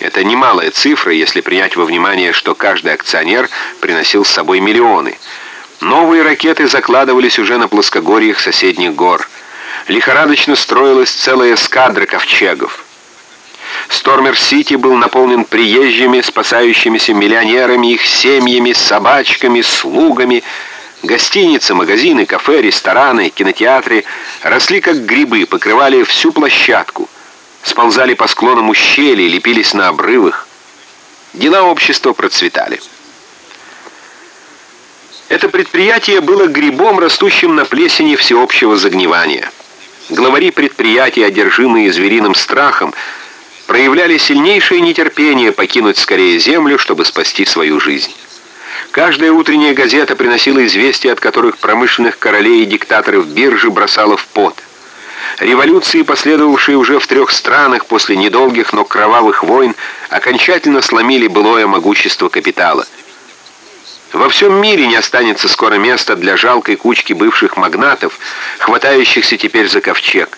Это немалая цифра, если принять во внимание, что каждый акционер приносил с собой миллионы. Новые ракеты закладывались уже на плоскогорьях соседних гор. Лихорадочно строилась целая эскадра ковчегов. Стормер-Сити был наполнен приезжими, спасающимися миллионерами, их семьями, собачками, слугами. Гостиницы, магазины, кафе, рестораны, кинотеатры росли как грибы, покрывали всю площадку. Сползали по склонам ущелий, лепились на обрывах. Дела общества процветали. Это предприятие было грибом, растущим на плесени всеобщего загнивания. Главари предприятия, одержимые звериным страхом, проявляли сильнейшее нетерпение покинуть скорее землю, чтобы спасти свою жизнь. Каждая утренняя газета приносила известия, от которых промышленных королей и диктаторов биржи бросала в пот. Революции, последовавшие уже в трех странах после недолгих, но кровавых войн, окончательно сломили былое могущество капитала. Во всем мире не останется скоро места для жалкой кучки бывших магнатов, хватающихся теперь за ковчег.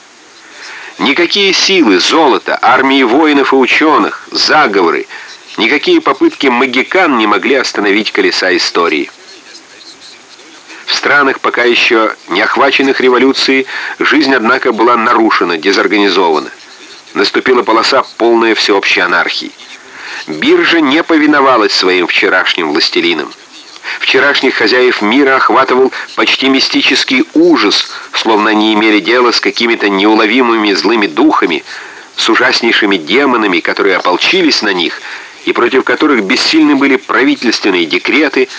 Никакие силы, золото, армии воинов и ученых, заговоры, никакие попытки магикан не могли остановить колеса истории. В странах, пока еще не охваченных революцией, жизнь, однако, была нарушена, дезорганизована. Наступила полоса полная всеобщей анархии. Биржа не повиновалась своим вчерашним властелинам. Вчерашних хозяев мира охватывал почти мистический ужас, словно они имели дело с какими-то неуловимыми злыми духами, с ужаснейшими демонами, которые ополчились на них, и против которых бессильны были правительственные декреты,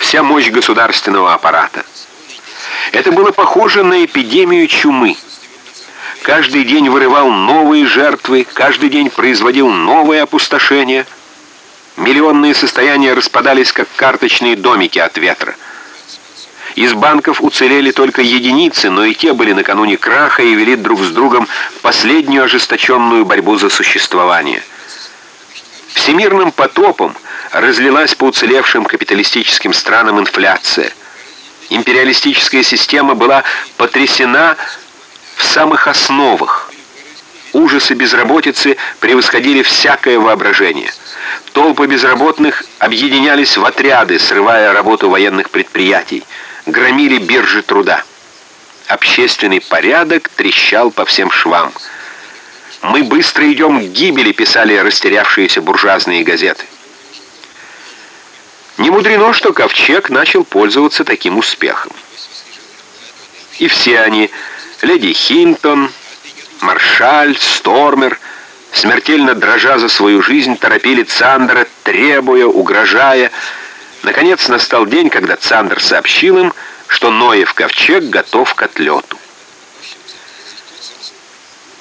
вся мощь государственного аппарата. Это было похоже на эпидемию чумы. Каждый день вырывал новые жертвы, каждый день производил новое опустошение – Миллионные состояния распадались, как карточные домики от ветра. Из банков уцелели только единицы, но и те были накануне краха и вели друг с другом последнюю ожесточенную борьбу за существование. Всемирным потопом разлилась по уцелевшим капиталистическим странам инфляция. Империалистическая система была потрясена в самых основах. Ужасы безработицы превосходили всякое воображение. Толпы безработных объединялись в отряды, срывая работу военных предприятий, громили биржи труда. Общественный порядок трещал по всем швам. «Мы быстро идем к гибели», писали растерявшиеся буржуазные газеты. Не мудрено, что Ковчег начал пользоваться таким успехом. И все они, леди Хинтон, Маршаль, Стормер – смертельно дрожа за свою жизнь, торопили Цандера, требуя, угрожая. Наконец настал день, когда Цандер сообщил им, что Ноев ковчег готов к отлету.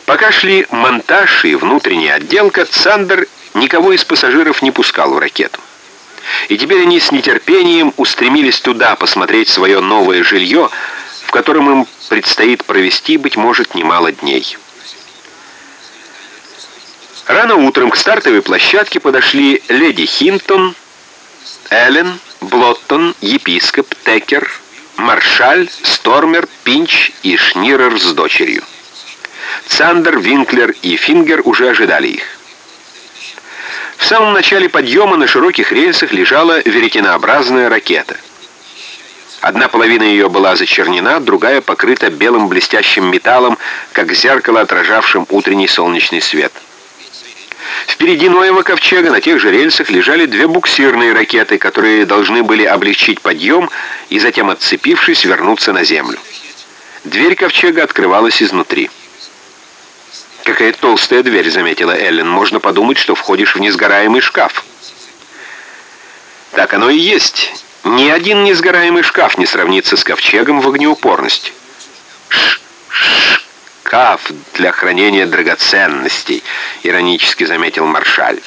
Пока шли монтаж и внутренняя отделка, Цандер никого из пассажиров не пускал в ракету. И теперь они с нетерпением устремились туда посмотреть свое новое жилье, в котором им предстоит провести, быть может, немало дней. Рано утром к стартовой площадке подошли леди Хинтон, Эллен, Блоттон, епископ, Текер, Маршаль, Стормер, Пинч и Шнирер с дочерью. Цандер, Винклер и Фингер уже ожидали их. В самом начале подъема на широких рельсах лежала веретенообразная ракета. Одна половина ее была зачернена, другая покрыта белым блестящим металлом, как зеркало, отражавшим утренний солнечный свет. Впереди Ноева ковчега на тех же рельсах лежали две буксирные ракеты, которые должны были облегчить подъем и затем, отцепившись, вернуться на землю. Дверь ковчега открывалась изнутри. «Какая толстая дверь», — заметила Эллен. «Можно подумать, что входишь в несгораемый шкаф». «Так оно и есть. Ни один несгораемый шкаф не сравнится с ковчегом в огнеупорности». «Ш, ш, шкаф для хранения драгоценностей», — иронически заметил Маршаль.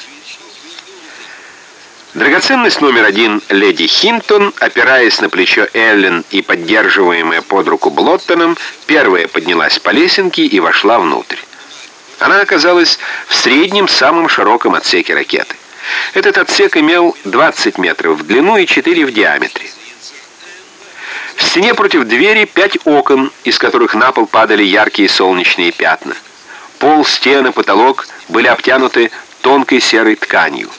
Драгоценность номер один леди Хинтон, опираясь на плечо Эллен и поддерживаемая под руку Блоттоном, первая поднялась по лесенке и вошла внутрь. Она оказалась в среднем самом широком отсеке ракеты. Этот отсек имел 20 метров в длину и 4 в диаметре. В стене против двери пять окон, из которых на пол падали яркие солнечные пятна. Пол, стены, потолок были обтянуты тонкой серой тканью.